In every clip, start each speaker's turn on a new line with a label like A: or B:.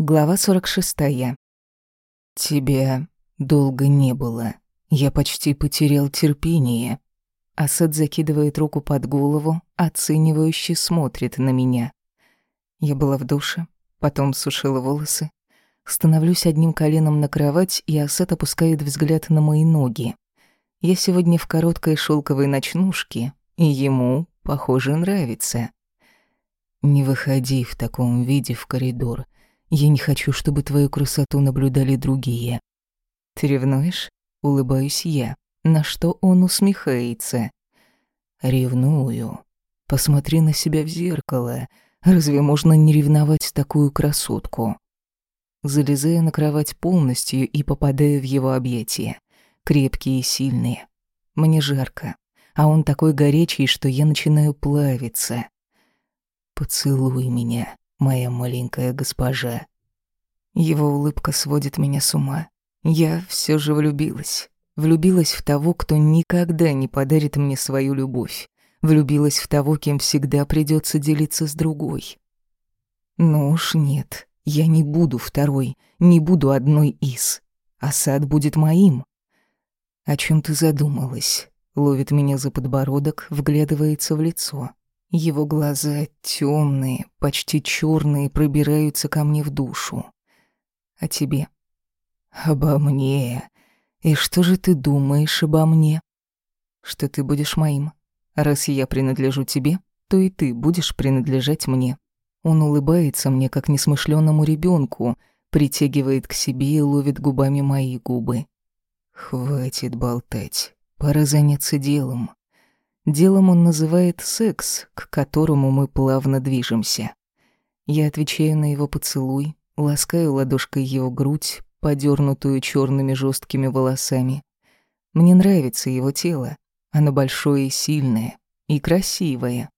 A: Глава 46. Тебя долго не было. Я почти потерял терпение. Асад закидывает руку под голову, оценивающе смотрит на меня. Я была в душе, потом сушила волосы. Становлюсь одним коленом на кровать, и Асад опускает взгляд на мои ноги. Я сегодня в короткой шелковой ночнушке, и ему, похоже, нравится. Не выходи в таком виде в коридор — я не хочу, чтобы твою красоту наблюдали другие. Ты ревнуешь? Улыбаюсь я, на что он усмехается. Ревную. Посмотри на себя в зеркало. Разве можно не ревновать такую красотку? Залезаю на кровать полностью и попадаю в его объятия. Крепкие и сильные. Мне жарко, а он такой горячий, что я начинаю плавиться. Поцелуй меня моя маленькая госпожа. Его улыбка сводит меня с ума. Я все же влюбилась. Влюбилась в того, кто никогда не подарит мне свою любовь. Влюбилась в того, кем всегда придется делиться с другой. Ну уж нет, я не буду второй, не буду одной из. Асад будет моим. О чем ты задумалась? Ловит меня за подбородок, вглядывается в лицо. Его глаза темные, почти черные, пробираются ко мне в душу. А тебе? Обо мне. И что же ты думаешь обо мне? Что ты будешь моим. Раз я принадлежу тебе, то и ты будешь принадлежать мне. Он улыбается мне, как несмышленному ребенку, притягивает к себе и ловит губами мои губы. Хватит болтать. Пора заняться делом. Делом он называет секс, к которому мы плавно движемся. Я отвечаю на его поцелуй, ласкаю ладошкой его грудь, подернутую черными жесткими волосами. Мне нравится его тело. Оно большое и сильное, и красивое.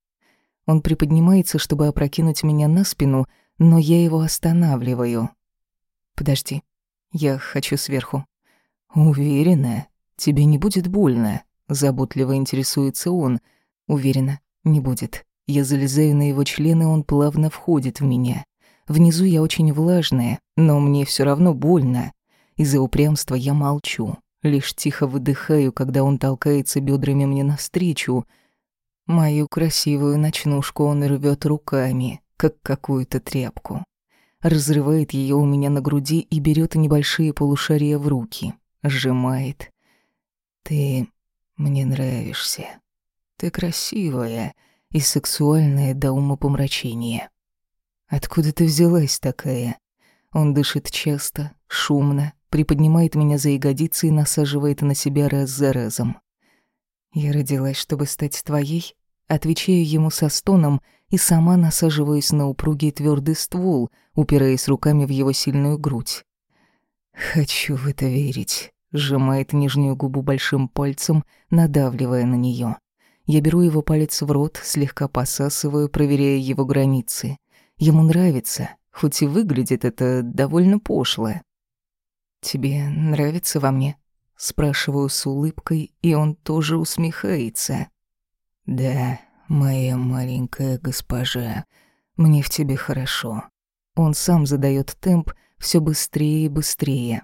A: Он приподнимается, чтобы опрокинуть меня на спину, но я его останавливаю. Подожди, я хочу сверху. Уверена, тебе не будет больно. Заботливо интересуется он. Уверена, не будет. Я залезаю на его члены, он плавно входит в меня. Внизу я очень влажная, но мне все равно больно. Из-за упрямства я молчу. Лишь тихо выдыхаю, когда он толкается бедрами мне навстречу. Мою красивую ночнушку он рвет руками, как какую-то тряпку. Разрывает ее у меня на груди и берет небольшие полушария в руки. Сжимает. «Ты мне нравишься. Ты красивая и сексуальная до умопомрачения. Откуда ты взялась такая? Он дышит часто, шумно, приподнимает меня за ягодицы и насаживает на себя раз за разом. Я родилась, чтобы стать твоей, отвечаю ему со стоном и сама насаживаюсь на упругий твердый ствол, упираясь руками в его сильную грудь. Хочу в это верить сжимает нижнюю губу большим пальцем, надавливая на нее. Я беру его палец в рот, слегка посасываю, проверяя его границы. Ему нравится, хоть и выглядит это довольно пошло. «Тебе нравится во мне?» Спрашиваю с улыбкой, и он тоже усмехается. «Да, моя маленькая госпожа, мне в тебе хорошо». Он сам задает темп все быстрее и быстрее.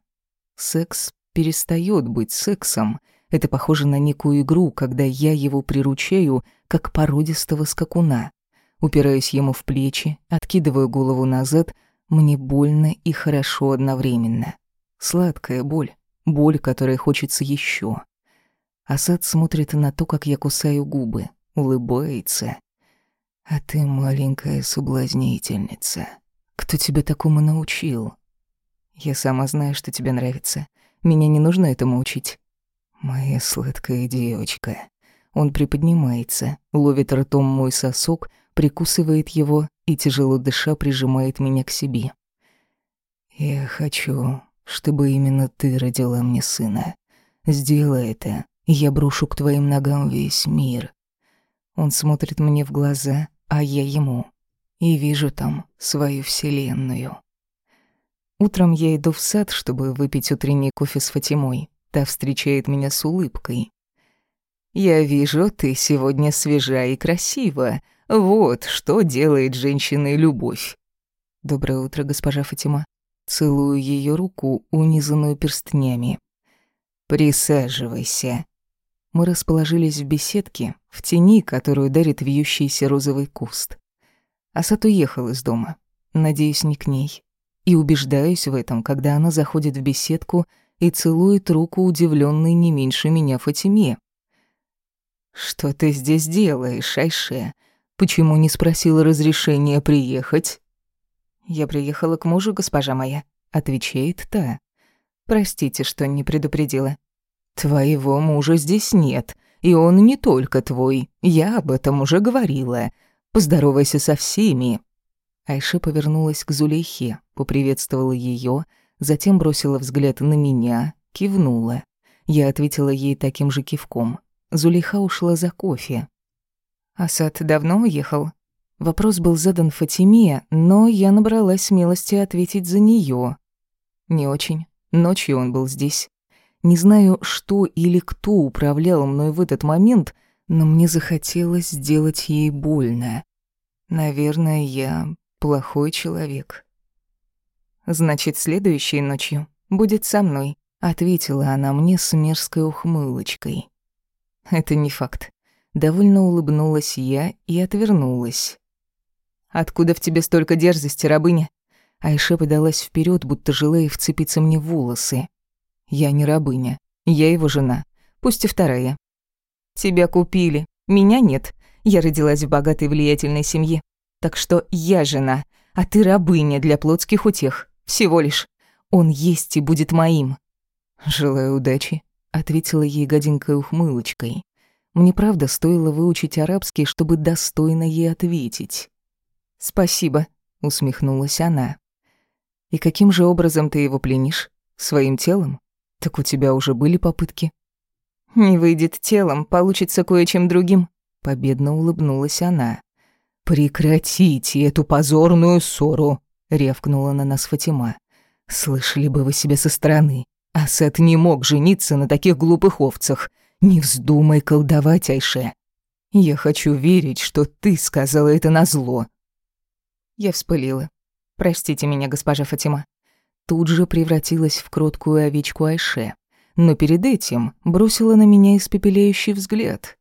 A: Секс перестает быть сексом. Это похоже на некую игру, когда я его приручаю, как породистого скакуна. Упираюсь ему в плечи, откидываю голову назад, мне больно и хорошо одновременно. Сладкая боль, боль, которой хочется еще. Асад смотрит на то, как я кусаю губы, улыбается. «А ты маленькая соблазнительница. Кто тебя такому научил?» «Я сама знаю, что тебе нравится. Меня не нужно этому учить. Моя сладкая девочка. Он приподнимается, ловит ртом мой сосок, прикусывает его и, тяжело дыша, прижимает меня к себе. Я хочу, чтобы именно ты родила мне сына. Сделай это, и я брошу к твоим ногам весь мир. Он смотрит мне в глаза, а я ему. И вижу там свою вселенную. Утром я иду в сад, чтобы выпить утренний кофе с Фатимой. Та встречает меня с улыбкой. «Я вижу, ты сегодня свежа и красива. Вот что делает женщиной любовь». «Доброе утро, госпожа Фатима». Целую ее руку, унизанную перстнями. «Присаживайся». Мы расположились в беседке, в тени, которую дарит вьющийся розовый куст. Асад уехал из дома. Надеюсь, не к ней. И убеждаюсь в этом, когда она заходит в беседку и целует руку удивленной не меньше меня Фатиме. «Что ты здесь делаешь, Айше? Почему не спросила разрешения приехать?» «Я приехала к мужу, госпожа моя», — отвечает та. «Простите, что не предупредила». «Твоего мужа здесь нет, и он не только твой. Я об этом уже говорила. Поздоровайся со всеми». Айша повернулась к Зулейхе, поприветствовала ее, затем бросила взгляд на меня, кивнула. Я ответила ей таким же кивком. Зулейха ушла за кофе. «Асад давно уехал?» Вопрос был задан Фатиме, но я набралась смелости ответить за нее. Не очень. Ночью он был здесь. Не знаю, что или кто управлял мной в этот момент, но мне захотелось сделать ей больно. Наверное, я плохой человек. «Значит, следующей ночью будет со мной», — ответила она мне с мерзкой ухмылочкой. «Это не факт». Довольно улыбнулась я и отвернулась. Откуда в тебе столько дерзости, рабыня?» Айше подалась вперед, будто желая вцепиться мне в волосы. «Я не рабыня. Я его жена. Пусть и вторая». «Тебя купили. Меня нет. Я родилась в богатой влиятельной семье. Так что я жена, а ты рабыня для плотских утех. Всего лишь. Он есть и будет моим». «Желаю удачи», — ответила ей гаденькой ухмылочкой. Мне правда стоило выучить арабский, чтобы достойно ей ответить. «Спасибо», — усмехнулась она. «И каким же образом ты его пленишь? Своим телом? Так у тебя уже были попытки». «Не выйдет телом, получится кое-чем другим», — победно улыбнулась она. «Прекратите эту позорную ссору», — рявкнула на нас Фатима. «Слышали бы вы себя со стороны. Асад не мог жениться на таких глупых овцах. Не вздумай колдовать, Айше. Я хочу верить, что ты сказала это назло, я вспылила. «Простите меня, госпожа Фатима». Тут же превратилась в кроткую овечку Айше, но перед этим бросила на меня испепеляющий взгляд.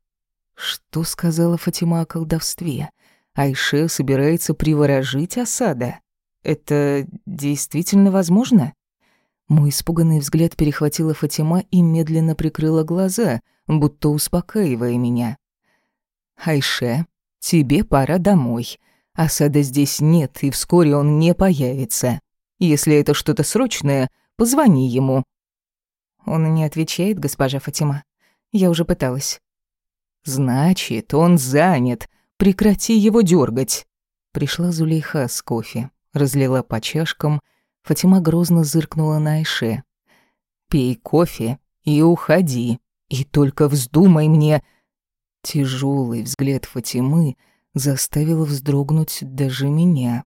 A: Что сказала Фатима о колдовстве? Айше собирается приворожить осада. Это действительно возможно? Мой испуганный взгляд перехватила Фатима и медленно прикрыла глаза, будто успокаивая меня. «Айше, тебе пора домой. Осада здесь нет, и вскоре он не появится. Если это что-то срочное, позвони ему». Он не отвечает, госпожа Фатима. Я уже пыталась. «Значит, он занят. Прекрати его дергать. Пришла Зулейха с кофе, разлила по чашкам. Фатима грозно зыркнула на Айше. «Пей кофе и уходи. И только вздумай мне...» Тяжелый взгляд Фатимы — заставила вздрогнуть даже меня.